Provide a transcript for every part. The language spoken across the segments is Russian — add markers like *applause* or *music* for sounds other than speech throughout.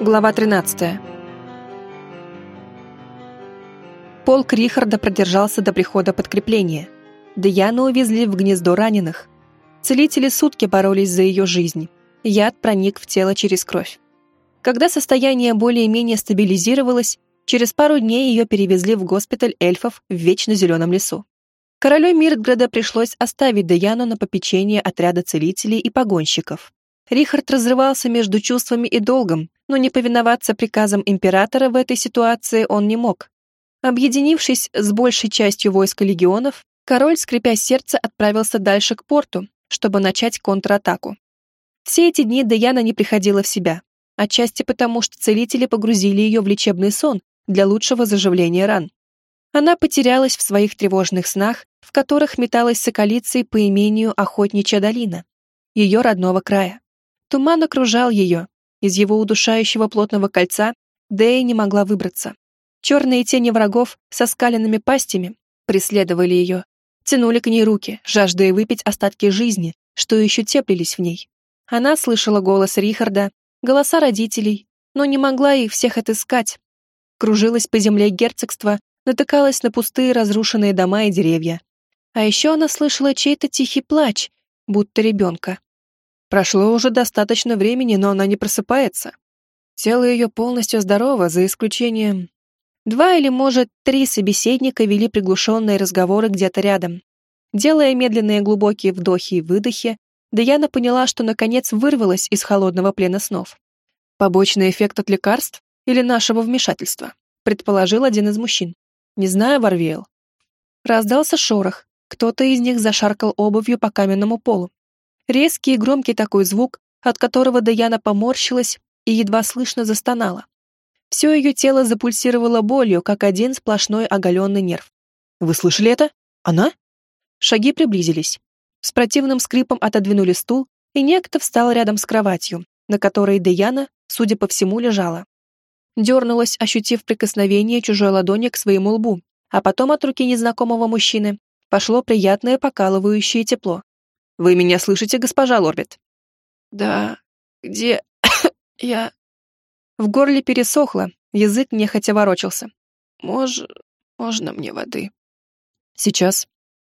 Глава 13. Полк Рихарда продержался до прихода подкрепления. Даяну увезли в гнездо раненых. Целители сутки боролись за ее жизнь. Яд проник в тело через кровь. Когда состояние более-менее стабилизировалось, через пару дней ее перевезли в госпиталь эльфов в Вечно Зеленом лесу. Королю Миртграда пришлось оставить Даяну на попечение отряда целителей и погонщиков. Рихард разрывался между чувствами и долгом, но не повиноваться приказам императора в этой ситуации он не мог. Объединившись с большей частью войска легионов, король, скрипя сердце, отправился дальше к порту, чтобы начать контратаку. Все эти дни Даяна не приходила в себя, отчасти потому, что целители погрузили ее в лечебный сон для лучшего заживления ран. Она потерялась в своих тревожных снах, в которых металась соколицей по имению Охотничья долина, ее родного края. Туман окружал ее, из его удушающего плотного кольца Дэя не могла выбраться. Черные тени врагов со скаленными пастями преследовали ее, тянули к ней руки, жаждая выпить остатки жизни, что еще теплились в ней. Она слышала голос Рихарда, голоса родителей, но не могла их всех отыскать. Кружилась по земле герцогства, натыкалась на пустые разрушенные дома и деревья. А еще она слышала чей-то тихий плач, будто ребенка. Прошло уже достаточно времени, но она не просыпается. Тело ее полностью здорово, за исключением... Два или, может, три собеседника вели приглушенные разговоры где-то рядом. Делая медленные глубокие вдохи и выдохи, Даяна поняла, что наконец вырвалась из холодного плена снов. Побочный эффект от лекарств или нашего вмешательства, предположил один из мужчин. Не знаю, Варвейл. Раздался шорох. Кто-то из них зашаркал обувью по каменному полу. Резкий и громкий такой звук, от которого Даяна поморщилась и едва слышно застонала. Все ее тело запульсировало болью, как один сплошной оголенный нерв. «Вы слышали это? Она?» Шаги приблизились. С противным скрипом отодвинули стул, и некто встал рядом с кроватью, на которой Даяна, судя по всему, лежала. Дернулась, ощутив прикосновение чужой ладони к своему лбу, а потом от руки незнакомого мужчины пошло приятное покалывающее тепло. Вы меня слышите, госпожа Лорбит? Да, где *coughs* я? В горле пересохло, язык нехотя ворочался. Мож... можно мне воды? Сейчас.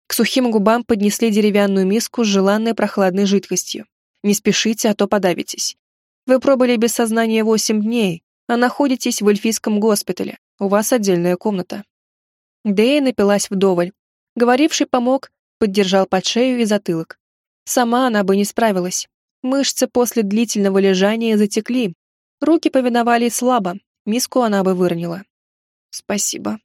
К сухим губам поднесли деревянную миску с желанной прохладной жидкостью. Не спешите, а то подавитесь. Вы пробыли без сознания восемь дней, а находитесь в эльфийском госпитале. У вас отдельная комната. Дэя напилась вдоволь. Говоривший помог, поддержал под шею и затылок. Сама она бы не справилась. Мышцы после длительного лежания затекли. Руки повиновались слабо, миску она бы выронила. «Спасибо».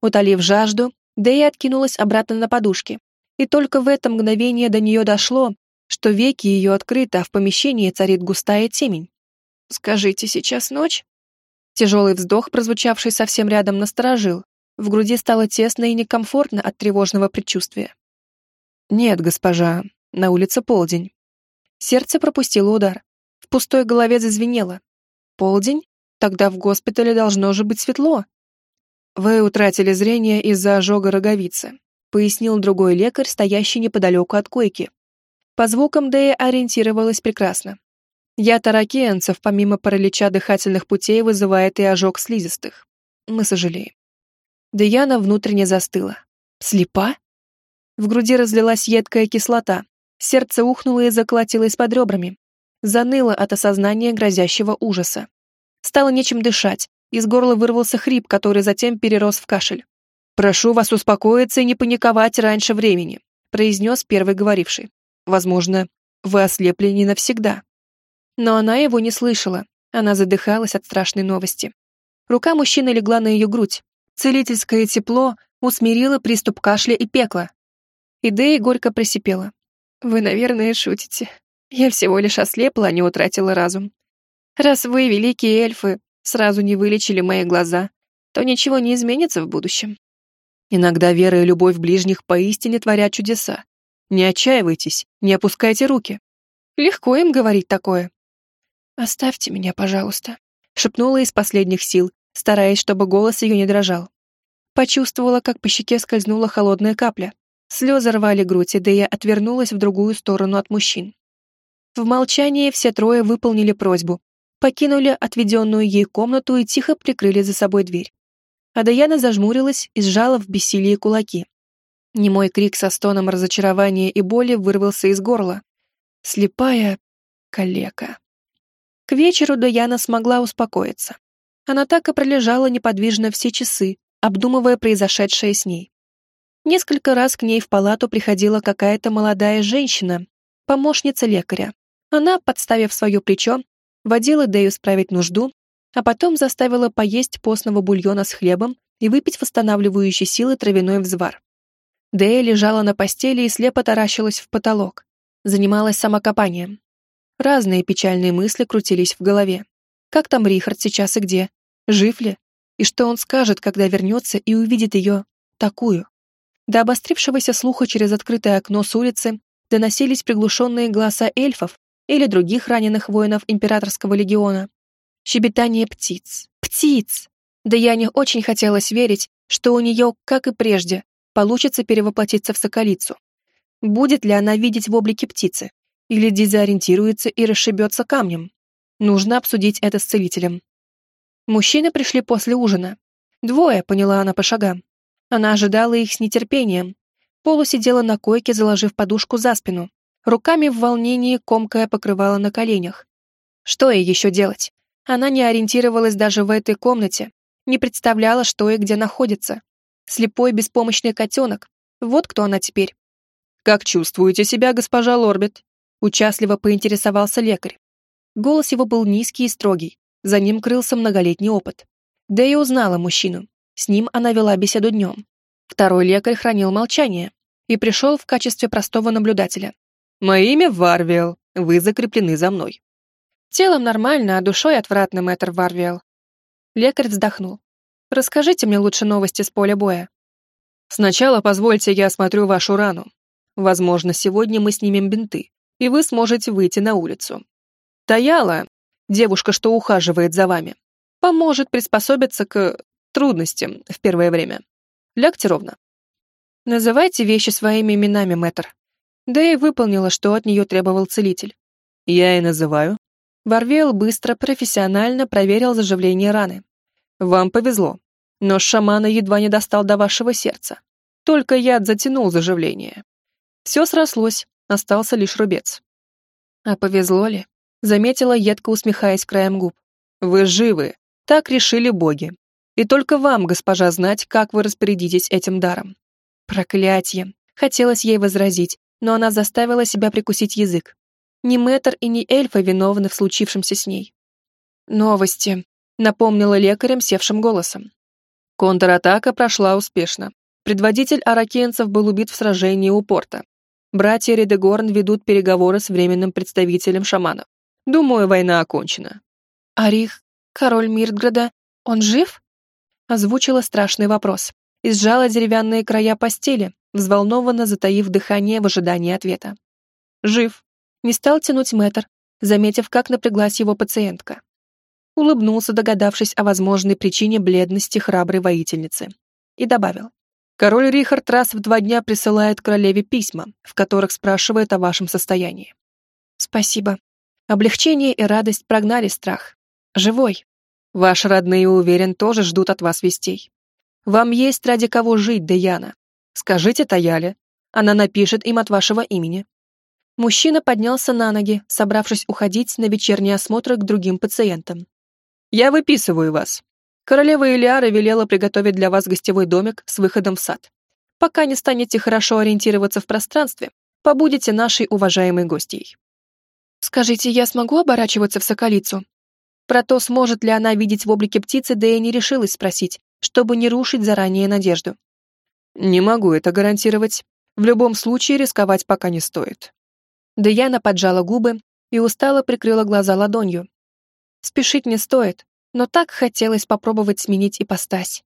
Утолив жажду, Дэя откинулась обратно на подушки. И только в это мгновение до нее дошло, что веки ее открыты, а в помещении царит густая темень. «Скажите, сейчас ночь?» Тяжелый вздох, прозвучавший совсем рядом, насторожил. В груди стало тесно и некомфортно от тревожного предчувствия. «Нет, госпожа, на улице полдень. Сердце пропустило удар. В пустой голове зазвенело. Полдень? Тогда в госпитале должно же быть светло. Вы утратили зрение из-за ожога роговицы, пояснил другой лекарь, стоящий неподалеку от койки. По звукам Дэя ориентировалась прекрасно. Яд аракеенцев, помимо паралича дыхательных путей, вызывает и ожог слизистых. Мы сожалеем. Даяна внутренне застыла. Слепа? В груди разлилась едкая кислота, Сердце ухнуло и заколотилось под ребрами. Заныло от осознания грозящего ужаса. Стало нечем дышать, из горла вырвался хрип, который затем перерос в кашель. «Прошу вас успокоиться и не паниковать раньше времени», произнес первый говоривший. «Возможно, вы ослепли не навсегда». Но она его не слышала, она задыхалась от страшной новости. Рука мужчины легла на ее грудь. Целительское тепло усмирило приступ кашля и пекла. Идея горько просипела. Вы, наверное, шутите. Я всего лишь ослепла, а не утратила разум. Раз вы, великие эльфы, сразу не вылечили мои глаза, то ничего не изменится в будущем. Иногда вера и любовь ближних поистине творят чудеса. Не отчаивайтесь, не опускайте руки. Легко им говорить такое. «Оставьте меня, пожалуйста», — шепнула из последних сил, стараясь, чтобы голос ее не дрожал. Почувствовала, как по щеке скользнула холодная капля. Слезы рвали грудь, и Дея отвернулась в другую сторону от мужчин. В молчании все трое выполнили просьбу, покинули отведенную ей комнату и тихо прикрыли за собой дверь. А Даяна зажмурилась и сжала в бессилии кулаки. Немой крик со стоном разочарования и боли вырвался из горла. Слепая калека. К вечеру Даяна смогла успокоиться. Она так и пролежала неподвижно все часы, обдумывая произошедшее с ней. Несколько раз к ней в палату приходила какая-то молодая женщина, помощница лекаря. Она, подставив свое плечо, водила Дэю справить нужду, а потом заставила поесть постного бульона с хлебом и выпить восстанавливающий силы травяной взвар. Дэя лежала на постели и слепо таращилась в потолок. Занималась самокопанием. Разные печальные мысли крутились в голове. Как там Рихард сейчас и где? Жив ли? И что он скажет, когда вернется и увидит ее такую? До обострившегося слуха через открытое окно с улицы доносились приглушенные голоса эльфов или других раненых воинов императорского легиона. Щебетание птиц. Птиц! Да я не очень хотелось верить, что у нее, как и прежде, получится перевоплотиться в соколицу. Будет ли она видеть в облике птицы? Или дезориентируется и расшибется камнем? Нужно обсудить это с целителем. Мужчины пришли после ужина. Двое, поняла она по шагам. Она ожидала их с нетерпением. Полу сидела на койке, заложив подушку за спину. Руками в волнении комкая покрывала на коленях. Что ей еще делать? Она не ориентировалась даже в этой комнате, не представляла, что и где находится. Слепой беспомощный котенок. Вот кто она теперь. «Как чувствуете себя, госпожа Лорбит?» Участливо поинтересовался лекарь. Голос его был низкий и строгий. За ним крылся многолетний опыт. Да и узнала мужчину. С ним она вела беседу днем. Второй лекарь хранил молчание и пришел в качестве простого наблюдателя. «Мое имя Варвиэл, вы закреплены за мной». «Телом нормально, а душой отвратно, мэтр Варвиэл». Лекарь вздохнул. «Расскажите мне лучше новости с поля боя». «Сначала позвольте я осмотрю вашу рану. Возможно, сегодня мы снимем бинты, и вы сможете выйти на улицу. Таяла, девушка, что ухаживает за вами, поможет приспособиться к трудностям в первое время. Лягте ровно. Называйте вещи своими именами, мэтр. Да и выполнила, что от нее требовал целитель. Я и называю. Варвел быстро, профессионально проверил заживление раны. Вам повезло. но шамана едва не достал до вашего сердца. Только яд затянул заживление. Все срослось, остался лишь рубец. А повезло ли? Заметила, едко усмехаясь краем губ. Вы живы. Так решили боги. И только вам, госпожа, знать, как вы распорядитесь этим даром. Проклятье. Хотелось ей возразить, но она заставила себя прикусить язык. Ни Мэтр и ни Эльфа виновны в случившемся с ней. «Новости», — напомнила лекарем севшим голосом. Контратака прошла успешно. Предводитель аракенцев был убит в сражении у порта. Братья Редегорн ведут переговоры с временным представителем шаманов. Думаю, война окончена. Арих, король Миртграда, он жив? Озвучила страшный вопрос и сжала деревянные края постели, взволнованно затаив дыхание в ожидании ответа. Жив. Не стал тянуть мэтр, заметив, как напряглась его пациентка. Улыбнулся, догадавшись о возможной причине бледности храброй воительницы. И добавил. Король Рихард раз в два дня присылает королеве письма, в которых спрашивает о вашем состоянии. Спасибо. Облегчение и радость прогнали страх. Живой. Ваши родные, уверен, тоже ждут от вас вестей. Вам есть ради кого жить, Деяна. Скажите Таяле. Она напишет им от вашего имени. Мужчина поднялся на ноги, собравшись уходить на вечерний осмотр к другим пациентам. «Я выписываю вас. Королева Илиара велела приготовить для вас гостевой домик с выходом в сад. Пока не станете хорошо ориентироваться в пространстве, побудете нашей уважаемой гостьей. Скажите, я смогу оборачиваться в соколицу? Про то, сможет ли она видеть в облике птицы, да и не решилась спросить, чтобы не рушить заранее надежду. Не могу это гарантировать. В любом случае рисковать пока не стоит. Даяна поджала губы и устало прикрыла глаза ладонью. Спешить не стоит, но так хотелось попробовать сменить ипостась.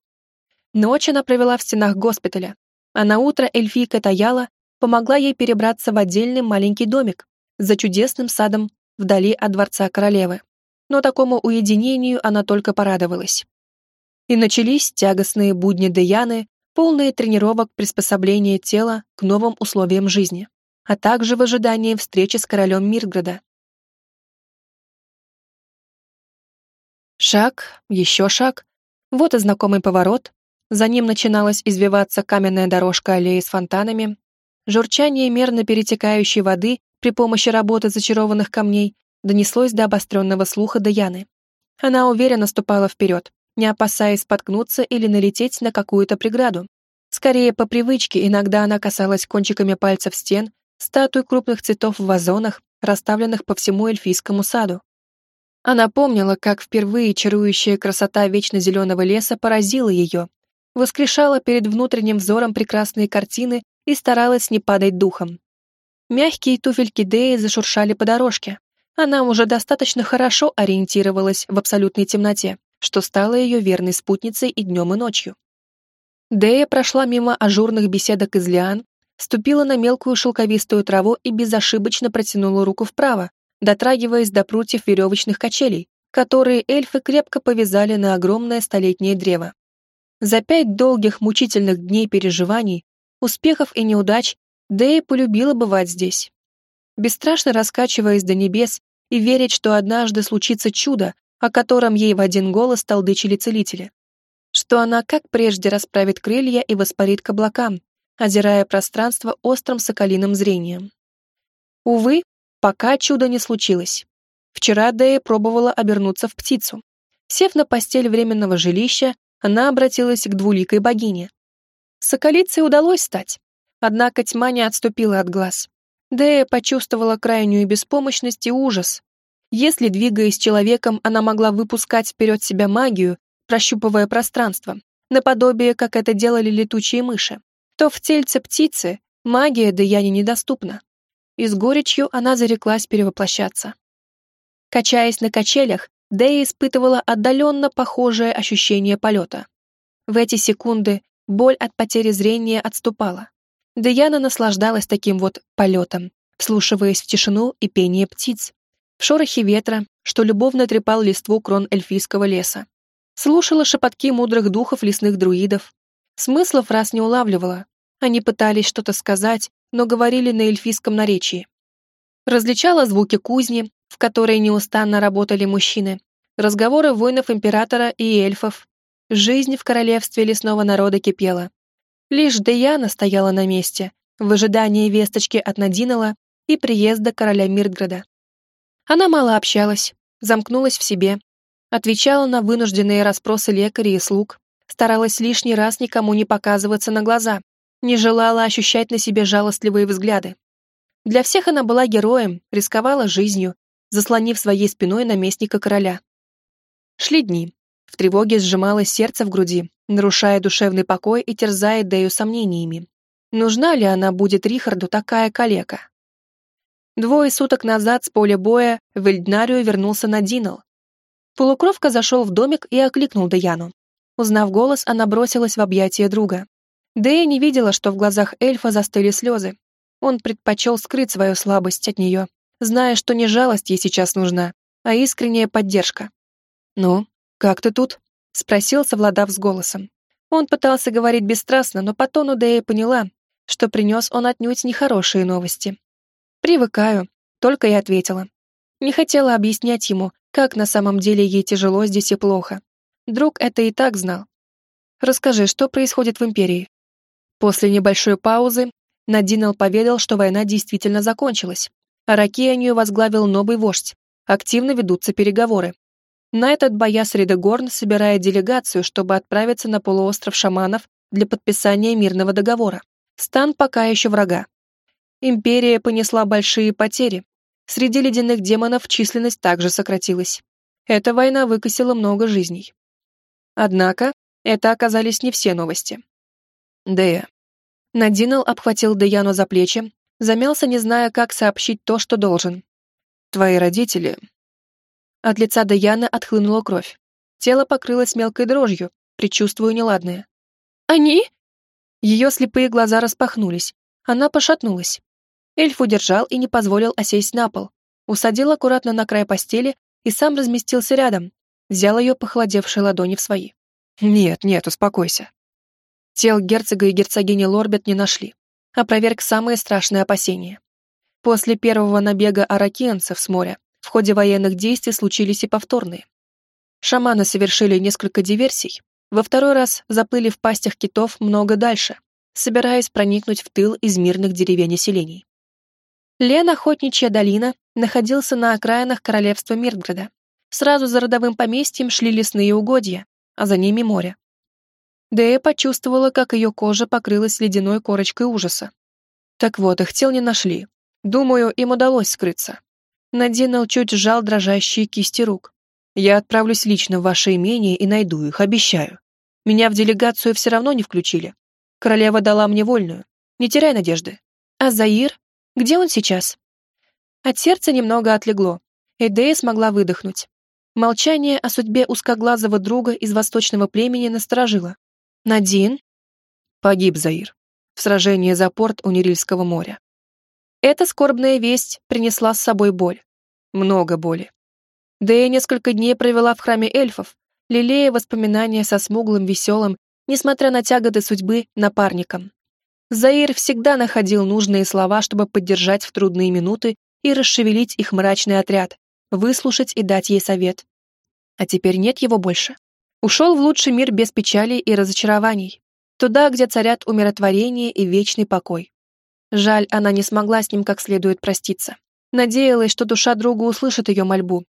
Ночь она провела в стенах госпиталя, а на утро эльфийка Таяла помогла ей перебраться в отдельный маленький домик, за чудесным садом вдали от дворца королевы. Но такому уединению она только порадовалась. И начались тягостные будни Деяны, полные тренировок приспособления тела к новым условиям жизни, а также в ожидании встречи с королем Мирграда. Шаг, еще шаг. Вот и знакомый поворот. За ним начиналась извиваться каменная дорожка аллеи с фонтанами. Журчание мерно перетекающей воды при помощи работы зачарованных камней донеслось до обостренного слуха Даяны. Она уверенно ступала вперед, не опасаясь споткнуться или налететь на какую-то преграду. Скорее, по привычке иногда она касалась кончиками пальцев стен, статуй крупных цветов в вазонах, расставленных по всему эльфийскому саду. Она помнила, как впервые чарующая красота вечно зеленого леса поразила ее, воскрешала перед внутренним взором прекрасные картины и старалась не падать духом. Мягкие туфельки Деи зашуршали по дорожке, она уже достаточно хорошо ориентировалась в абсолютной темноте, что стало ее верной спутницей и днем, и ночью. Дея прошла мимо ажурных беседок из лиан, ступила на мелкую шелковистую траву и безошибочно протянула руку вправо, дотрагиваясь до прутьев веревочных качелей, которые эльфы крепко повязали на огромное столетнее древо. За пять долгих мучительных дней переживаний, успехов и неудач Дея полюбила бывать здесь. Бесстрашно раскачиваясь до небес и верить, что однажды случится чудо, о котором ей в один голос толдычили целители. Что она, как прежде, расправит крылья и воспарит к облакам, озирая пространство острым соколиным зрением. Увы, пока чудо не случилось. Вчера Дэя пробовала обернуться в птицу. Сев на постель временного жилища, она обратилась к двуликой богине. Соколицей удалось стать, однако тьма не отступила от глаз. Дэя почувствовала крайнюю беспомощность и ужас. Если, двигаясь человеком, она могла выпускать вперед себя магию, прощупывая пространство, наподобие, как это делали летучие мыши, то в тельце птицы магия Дэяне недоступна. И с горечью она зареклась перевоплощаться. Качаясь на качелях, Дэя испытывала отдаленно похожее ощущение полета. В эти секунды боль от потери зрения отступала. Деяна наслаждалась таким вот полетом, вслушиваясь в тишину и пение птиц, в шорохе ветра, что любовно трепал листву крон эльфийского леса. Слушала шепотки мудрых духов лесных друидов. Смыслов раз не улавливала. Они пытались что-то сказать, но говорили на эльфийском наречии. Различала звуки кузни, в которой неустанно работали мужчины, разговоры воинов императора и эльфов. Жизнь в королевстве лесного народа кипела. Лишь Деяна стояла на месте, в ожидании весточки от Надинала и приезда короля Миртграда. Она мало общалась, замкнулась в себе, отвечала на вынужденные расспросы лекарей и слуг, старалась лишний раз никому не показываться на глаза, не желала ощущать на себе жалостливые взгляды. Для всех она была героем, рисковала жизнью, заслонив своей спиной наместника короля. Шли дни. В тревоге сжималось сердце в груди, нарушая душевный покой и терзая Дэю сомнениями. Нужна ли она будет Рихарду такая калека? Двое суток назад с поля боя в Эльднарию вернулся Надинал. Полукровка зашел в домик и окликнул Даяну. Узнав голос, она бросилась в объятия друга. Дэя не видела, что в глазах эльфа застыли слезы. Он предпочел скрыть свою слабость от нее, зная, что не жалость ей сейчас нужна, а искренняя поддержка. «Ну, как ты тут?» — спросил, совладав с голосом. Он пытался говорить бесстрастно, но по тону Дэя поняла, что принес он отнюдь нехорошие новости. «Привыкаю», — только и ответила. Не хотела объяснять ему, как на самом деле ей тяжело здесь и плохо. Друг это и так знал. «Расскажи, что происходит в Империи?» После небольшой паузы Надинал поведал, что война действительно закончилась, а возглавил новый вождь. Активно ведутся переговоры. На этот Бояс Редегорн собирает делегацию, чтобы отправиться на полуостров шаманов для подписания мирного договора. Стан пока еще врага. Империя понесла большие потери. Среди ледяных демонов численность также сократилась. Эта война выкосила много жизней. Однако, это оказались не все новости. Дея. Надинал обхватил Деяну за плечи, замялся, не зная, как сообщить то, что должен. Твои родители от лица Даяны отхлынула кровь. Тело покрылось мелкой дрожью, предчувствуя неладное. «Они?» Ее слепые глаза распахнулись. Она пошатнулась. Эльф удержал и не позволил осесть на пол. Усадил аккуратно на край постели и сам разместился рядом. Взял ее похолодевшие ладони в свои. «Нет, нет, успокойся». Тел герцога и герцогини Лорбет не нашли. Опроверг самые страшные опасения. После первого набега аракиенцев с моря в ходе военных действий случились и повторные. Шаманы совершили несколько диверсий, во второй раз заплыли в пастях китов много дальше, собираясь проникнуть в тыл из мирных деревень и селений. Лен Охотничья долина находился на окраинах королевства Миртграда. Сразу за родовым поместьем шли лесные угодья, а за ними море. Дэя почувствовала, как ее кожа покрылась ледяной корочкой ужаса. Так вот, их тел не нашли. Думаю, им удалось скрыться. Надинал чуть сжал дрожащие кисти рук. Я отправлюсь лично в ваше имение и найду их, обещаю. Меня в делегацию все равно не включили. Королева дала мне вольную. Не теряй надежды. А Заир? Где он сейчас? От сердца немного отлегло. Эдея смогла выдохнуть. Молчание о судьбе узкоглазого друга из восточного племени насторожило. Надин? Погиб Заир. В сражении за порт у Нерильского моря. Эта скорбная весть принесла с собой боль. Много боли. Да и несколько дней провела в храме эльфов, лелея воспоминания со смуглым, веселым, несмотря на тяготы судьбы, напарником. Заир всегда находил нужные слова, чтобы поддержать в трудные минуты и расшевелить их мрачный отряд, выслушать и дать ей совет. А теперь нет его больше. Ушел в лучший мир без печали и разочарований, туда, где царят умиротворение и вечный покой. Жаль, она не смогла с ним как следует проститься. Надеялась, что душа друга услышит ее мольбу.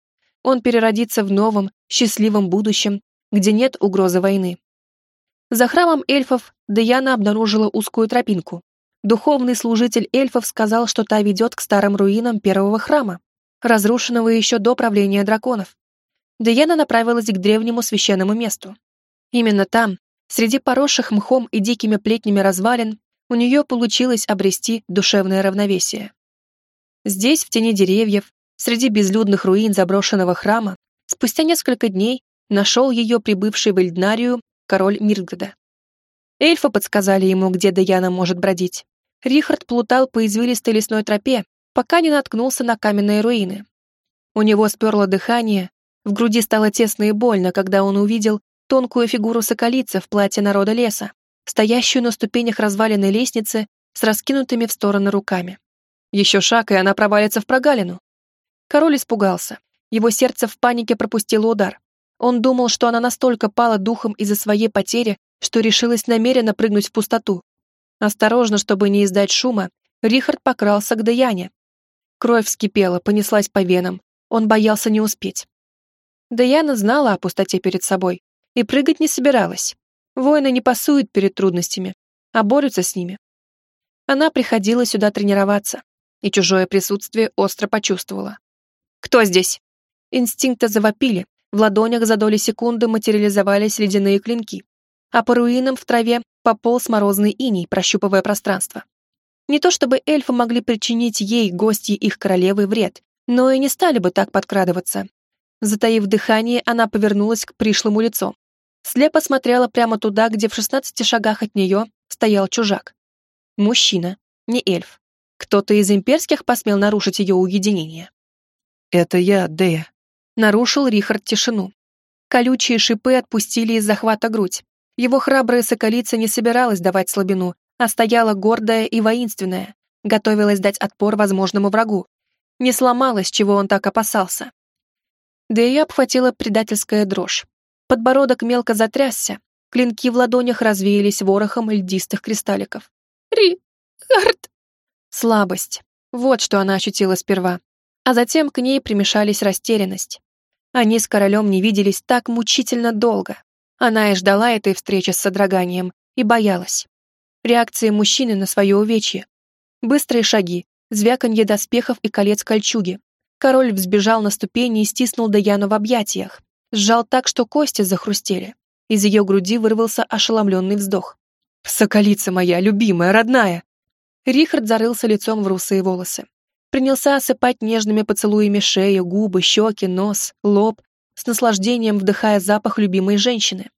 Он переродится в новом, счастливом будущем, где нет угрозы войны. За храмом эльфов Даяна обнаружила узкую тропинку. Духовный служитель эльфов сказал, что та ведет к старым руинам первого храма, разрушенного еще до правления драконов. Даяна направилась к древнему священному месту. Именно там, среди поросших мхом и дикими плетнями развалин, у нее получилось обрести душевное равновесие. Здесь, в тени деревьев, среди безлюдных руин заброшенного храма, спустя несколько дней нашел ее прибывший в Эльднарию король Мирграда. Эльфы подсказали ему, где Даяна может бродить. Рихард плутал по извилистой лесной тропе, пока не наткнулся на каменные руины. У него сперло дыхание, в груди стало тесно и больно, когда он увидел тонкую фигуру соколицы в платье народа леса, стоящую на ступенях разваленной лестницы с раскинутыми в стороны руками. Еще шаг, и она провалится в прогалину. Король испугался. Его сердце в панике пропустило удар. Он думал, что она настолько пала духом из-за своей потери, что решилась намеренно прыгнуть в пустоту. Осторожно, чтобы не издать шума, Рихард покрался к Даяне. Кровь вскипела, понеслась по венам. Он боялся не успеть. Даяна знала о пустоте перед собой и прыгать не собиралась. Воины не пасуют перед трудностями, а борются с ними. Она приходила сюда тренироваться, и чужое присутствие остро почувствовала. «Кто здесь?» Инстинкты завопили, в ладонях за доли секунды материализовались ледяные клинки, а по руинам в траве пополз морозный иней, прощупывая пространство. Не то чтобы эльфы могли причинить ей, гостьи их королевы, вред, но и не стали бы так подкрадываться. Затаив дыхание, она повернулась к пришлому лицу слепо смотрела прямо туда, где в шестнадцати шагах от нее стоял чужак. Мужчина, не эльф. Кто-то из имперских посмел нарушить ее уединение. «Это я, Дея», — нарушил Рихард тишину. Колючие шипы отпустили из захвата грудь. Его храбрая соколица не собиралась давать слабину, а стояла гордая и воинственная, готовилась дать отпор возможному врагу. Не сломалась, чего он так опасался. Дея обхватила предательская дрожь. Подбородок мелко затрясся, клинки в ладонях развеялись ворохом льдистых кристалликов. «Ри-хард!» Слабость. Вот что она ощутила сперва. А затем к ней примешались растерянность. Они с королем не виделись так мучительно долго. Она и ждала этой встречи с содроганием и боялась. Реакции мужчины на свое увечье. Быстрые шаги, звяканье доспехов и колец кольчуги. Король взбежал на ступени и стиснул Даяну в объятиях, сжал так, что кости захрустели. Из ее груди вырвался ошеломленный вздох. «Соколица моя, любимая, родная!» Рихард зарылся лицом в русые волосы. Принялся осыпать нежными поцелуями шею, губы, щеки, нос, лоб, с наслаждением вдыхая запах любимой женщины.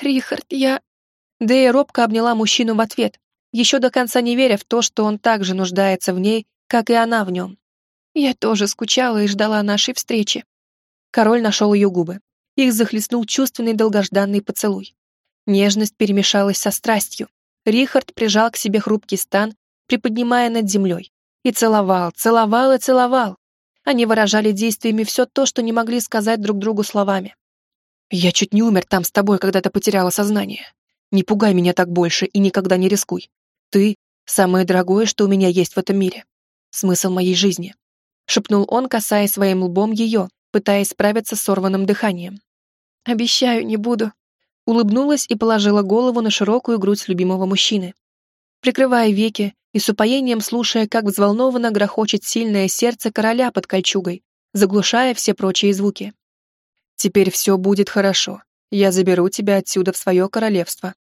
«Рихард, я...» Дэя робко обняла мужчину в ответ, еще до конца не веря в то, что он так же нуждается в ней, как и она в нем. «Я тоже скучала и ждала нашей встречи. Король нашел ее губы. Их захлестнул чувственный долгожданный поцелуй. Нежность перемешалась со страстью. Рихард прижал к себе хрупкий стан, приподнимая над землей. И целовал, целовал и целовал. Они выражали действиями все то, что не могли сказать друг другу словами. Я чуть не умер там с тобой, когда ты потеряла сознание. Не пугай меня так больше и никогда не рискуй. Ты — самое дорогое, что у меня есть в этом мире. Смысл моей жизни. Шепнул он, касаясь своим лбом ее, пытаясь справиться с сорванным дыханием. Обещаю, не буду. Улыбнулась и положила голову на широкую грудь любимого мужчины. Прикрывая веки и с упоением слушая, как взволнованно грохочет сильное сердце короля под кольчугой, заглушая все прочие звуки. «Теперь все будет хорошо. Я заберу тебя отсюда в свое королевство».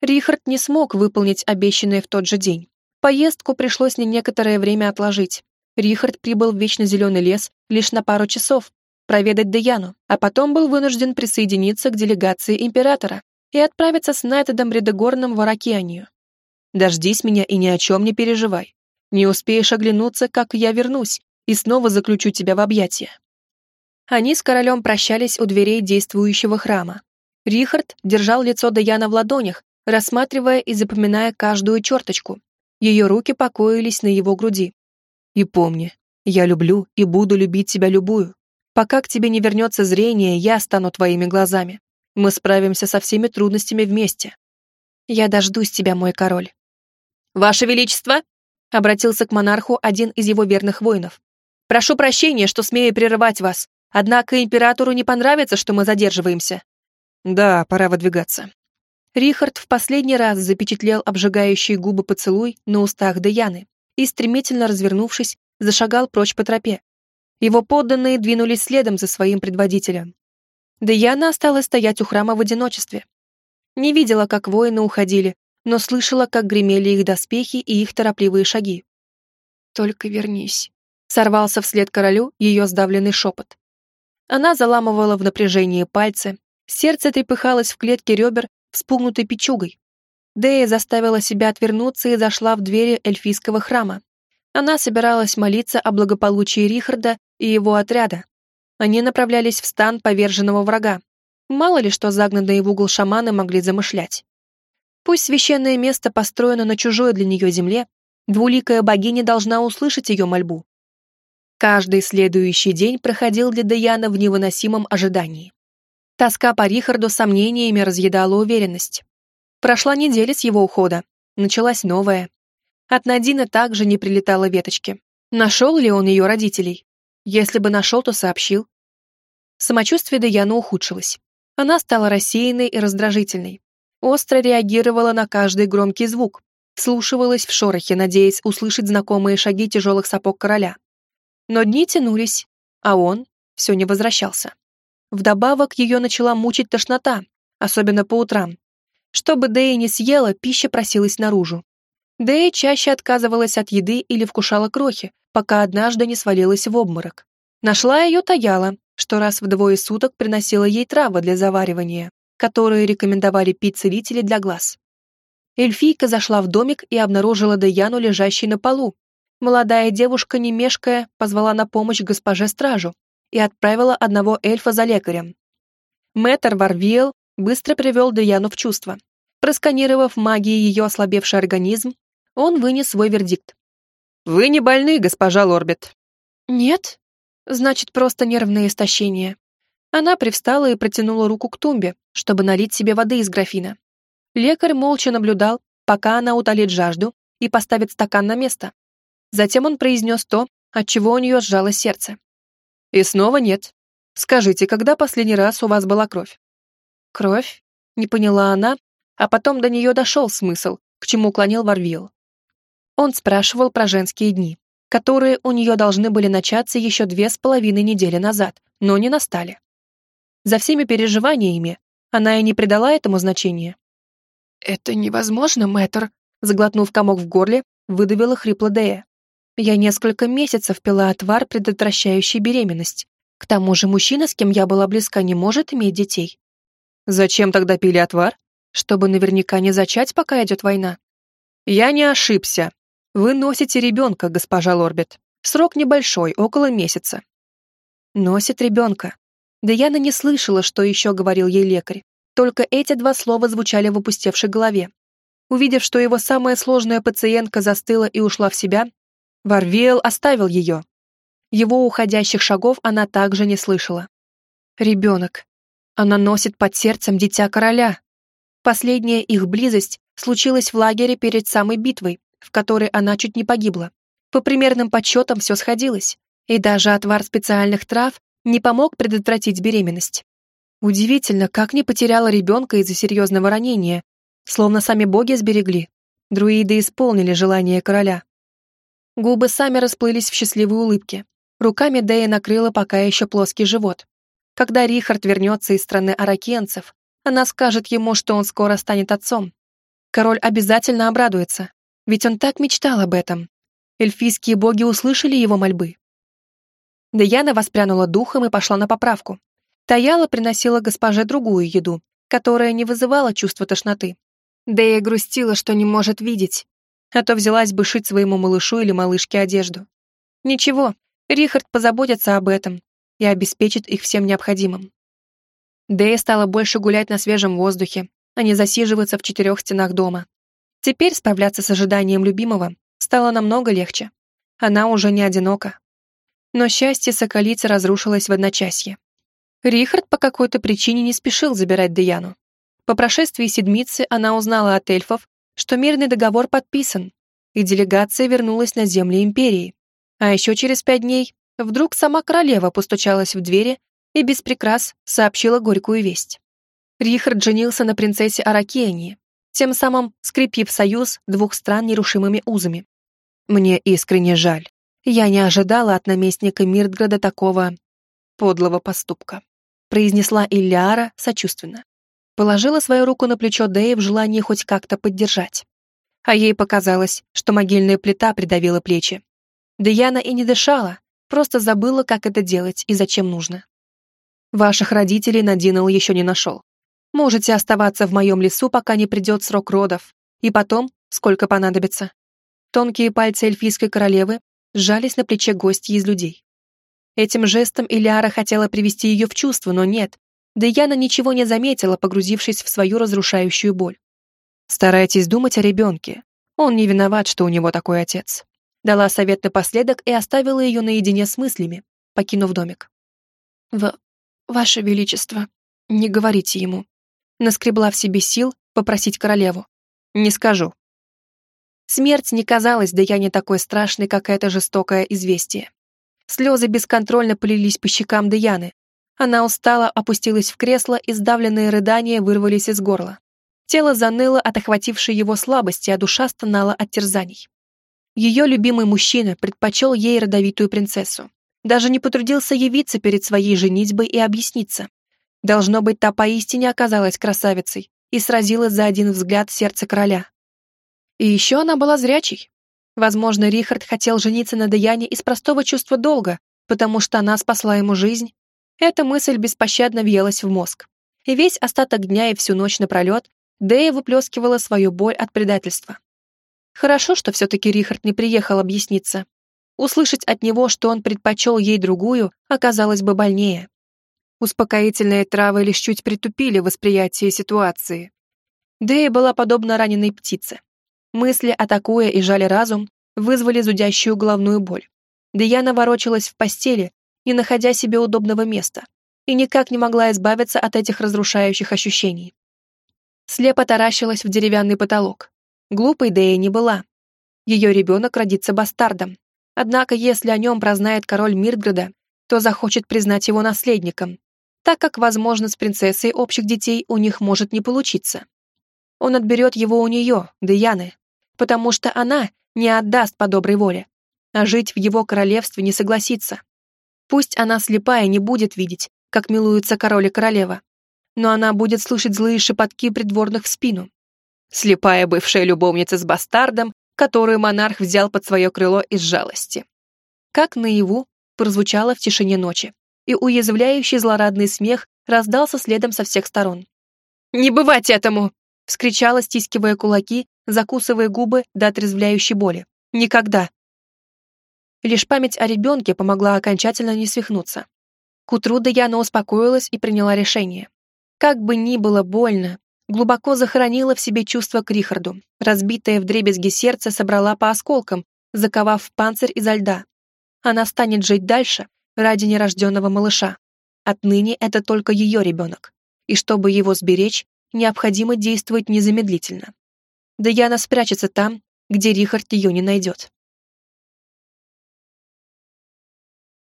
Рихард не смог выполнить обещанное в тот же день. Поездку пришлось не некоторое время отложить. Рихард прибыл в Вечно Зеленый лес лишь на пару часов, проведать Деяну, а потом был вынужден присоединиться к делегации императора и отправиться с Найтедом Редегорном в Аракианию. «Дождись меня и ни о чем не переживай. Не успеешь оглянуться, как я вернусь, и снова заключу тебя в объятия». Они с королем прощались у дверей действующего храма. Рихард держал лицо Даяна в ладонях, рассматривая и запоминая каждую черточку. Ее руки покоились на его груди. «И помни, я люблю и буду любить тебя любую. Пока к тебе не вернется зрение, я стану твоими глазами. Мы справимся со всеми трудностями вместе. Я дождусь тебя, мой король. Ваше Величество, обратился к монарху один из его верных воинов. Прошу прощения, что смею прерывать вас, однако императору не понравится, что мы задерживаемся. Да, пора выдвигаться. Рихард в последний раз запечатлел обжигающие губы поцелуй на устах Даяны и, стремительно развернувшись, зашагал прочь по тропе, его подданные двинулись следом за своим предводителем. Даяна осталась стоять у храма в одиночестве. Не видела, как воины уходили, но слышала, как гремели их доспехи и их торопливые шаги. «Только вернись», — сорвался вслед королю ее сдавленный шепот. Она заламывала в напряжении пальцы, сердце трепыхалось в клетке ребер, вспугнутой печугой. Дея заставила себя отвернуться и зашла в двери эльфийского храма. Она собиралась молиться о благополучии Рихарда и его отряда. Они направлялись в стан поверженного врага. Мало ли что загнанные в угол шаманы могли замышлять. Пусть священное место построено на чужой для нее земле, двуликая богиня должна услышать ее мольбу. Каждый следующий день проходил для Даяна в невыносимом ожидании. Тоска по Рихарду сомнениями разъедала уверенность. Прошла неделя с его ухода, началась новая. От Надины также не прилетало веточки. Нашел ли он ее родителей? Если бы нашел, то сообщил. Самочувствие Даяны ухудшилось. Она стала рассеянной и раздражительной. Остро реагировала на каждый громкий звук, слушивалась в шорохе, надеясь услышать знакомые шаги тяжелых сапог короля. Но дни тянулись, а он все не возвращался. Вдобавок ее начала мучить тошнота, особенно по утрам. Чтобы Дэя не съела, пища просилась наружу. Дэя чаще отказывалась от еды или вкушала крохи, пока однажды не свалилась в обморок. Нашла ее Таяла, что раз в двое суток приносила ей травы для заваривания, которые рекомендовали пить целители для глаз. Эльфийка зашла в домик и обнаружила Даяну, лежащей на полу. Молодая девушка, не мешкая, позвала на помощь госпоже-стражу и отправила одного эльфа за лекарем. Мэтр Варвиел быстро привел Даяну в чувство. Просканировав магией ее ослабевший организм, он вынес свой вердикт. «Вы не больны, госпожа Лорбет». «Нет? Значит, просто нервное истощение». Она привстала и протянула руку к тумбе, чтобы налить себе воды из графина. Лекарь молча наблюдал, пока она утолит жажду и поставит стакан на место. Затем он произнес то, от чего у нее сжалось сердце. «И снова нет. Скажите, когда последний раз у вас была кровь?» «Кровь?» — не поняла она, а потом до нее дошел смысл, к чему клонил Варвил. Он спрашивал про женские дни, которые у нее должны были начаться еще две с половиной недели назад, но не настали. За всеми переживаниями она и не придала этому значения. «Это невозможно, мэтр», заглотнув комок в горле, выдавила хрипло Дея. «Я несколько месяцев пила отвар, предотвращающий беременность. К тому же мужчина, с кем я была близка, не может иметь детей». «Зачем тогда пили отвар? Чтобы наверняка не зачать, пока идет война». «Я не ошибся», вы носите ребенка, госпожа Лорбет. Срок небольшой, около месяца. Носит ребенка. Даяна не слышала, что еще говорил ей лекарь. Только эти два слова звучали в опустевшей голове. Увидев, что его самая сложная пациентка застыла и ушла в себя, Варвиэл оставил ее. Его уходящих шагов она также не слышала. Ребенок. Она носит под сердцем дитя короля. Последняя их близость случилась в лагере перед самой битвой, в которой она чуть не погибла. По примерным подсчетам все сходилось, и даже отвар специальных трав не помог предотвратить беременность. Удивительно, как не потеряла ребенка из-за серьезного ранения, словно сами боги сберегли. Друиды исполнили желание короля. Губы сами расплылись в счастливой улыбке. Руками Дэя накрыла пока еще плоский живот. Когда Рихард вернется из страны аракенцев, она скажет ему, что он скоро станет отцом. Король обязательно обрадуется, ведь он так мечтал об этом. Эльфийские боги услышали его мольбы. Даяна воспрянула духом и пошла на поправку. Таяла приносила госпоже другую еду, которая не вызывала чувства тошноты. Дэя грустила, что не может видеть, а то взялась бы шить своему малышу или малышке одежду. Ничего, Рихард позаботится об этом и обеспечит их всем необходимым. Дэя стала больше гулять на свежем воздухе, а не засиживаться в четырех стенах дома. Теперь справляться с ожиданием любимого стало намного легче. Она уже не одинока. Но счастье соколицы разрушилось в одночасье. Рихард по какой-то причине не спешил забирать Деяну. По прошествии седмицы она узнала от эльфов, что мирный договор подписан, и делегация вернулась на земли империи. А еще через пять дней вдруг сама королева постучалась в двери и без прикрас сообщила горькую весть. Рихард женился на принцессе Аракении, тем самым скрепив союз двух стран нерушимыми узами. Мне искренне жаль. Я не ожидала от наместника Миртграда такого подлого поступка, произнесла Ильяра сочувственно. Положила свою руку на плечо Дэи в желании хоть как-то поддержать. А ей показалось, что могильная плита придавила плечи, Даяна и не дышала, просто забыла, как это делать и зачем нужно. Ваших родителей Надинал еще не нашел. Можете оставаться в моем лесу, пока не придет срок родов, и потом, сколько понадобится. Тонкие пальцы эльфийской королевы сжались на плече гостья из людей. Этим жестом Илиара хотела привести ее в чувство, но нет. Даяна ничего не заметила, погрузившись в свою разрушающую боль. Старайтесь думать о ребенке. Он не виноват, что у него такой отец. Дала совет напоследок и оставила ее наедине с мыслями, покинув домик. «В... Ваше Величество, не говорите ему». Наскребла в себе сил попросить королеву. «Не скажу». Смерть не казалась да я не такой страшной, как это жестокое известие. Слезы бесконтрольно полились по щекам Даяны. Она устала, опустилась в кресло, и сдавленные рыдания вырвались из горла. Тело заныло от охватившей его слабости, а душа стонала от терзаний. Ее любимый мужчина предпочел ей родовитую принцессу. Даже не потрудился явиться перед своей женитьбой и объясниться. Должно быть, та поистине оказалась красавицей и сразила за один взгляд сердце короля. И еще она была зрячей. Возможно, Рихард хотел жениться на Даяне из простого чувства долга, потому что она спасла ему жизнь. Эта мысль беспощадно въелась в мозг. И весь остаток дня и всю ночь напролет Дэя выплескивала свою боль от предательства. Хорошо, что все-таки Рихард не приехал объясниться. Услышать от него, что он предпочел ей другую, оказалось бы больнее. Успокоительные травы лишь чуть притупили восприятие ситуации. Дэя была подобна раненой птице. Мысли, атакуя и жали разум, вызвали зудящую головную боль. Даяна ворочалась в постели, не находя себе удобного места, и никак не могла избавиться от этих разрушающих ощущений. Слепо таращилась в деревянный потолок, Глупой Дея не была. Ее ребенок родится бастардом. Однако, если о нем прознает король Миртграда, то захочет признать его наследником, так как, возможно, с принцессой общих детей у них может не получиться. Он отберет его у нее, Деяны, потому что она не отдаст по доброй воле, а жить в его королевстве не согласится. Пусть она слепая не будет видеть, как милуются король и королева, но она будет слышать злые шепотки придворных в спину, Слепая бывшая любовница с бастардом, которую монарх взял под свое крыло из жалости. Как наяву прозвучало в тишине ночи, и уязвляющий злорадный смех раздался следом со всех сторон. «Не бывать этому!» — вскричала, стискивая кулаки, закусывая губы до отрезвляющей боли. «Никогда!» Лишь память о ребенке помогла окончательно не свихнуться. К утру Даяна успокоилась и приняла решение. Как бы ни было больно, глубоко захоронила в себе чувство к Рихарду. Разбитое вдребезги сердце собрала по осколкам, заковав в панцирь изо льда. Она станет жить дальше ради нерожденного малыша. Отныне это только ее ребенок. и чтобы его сберечь, необходимо действовать незамедлительно. Даяна спрячется там, где Рихард ее не найдет.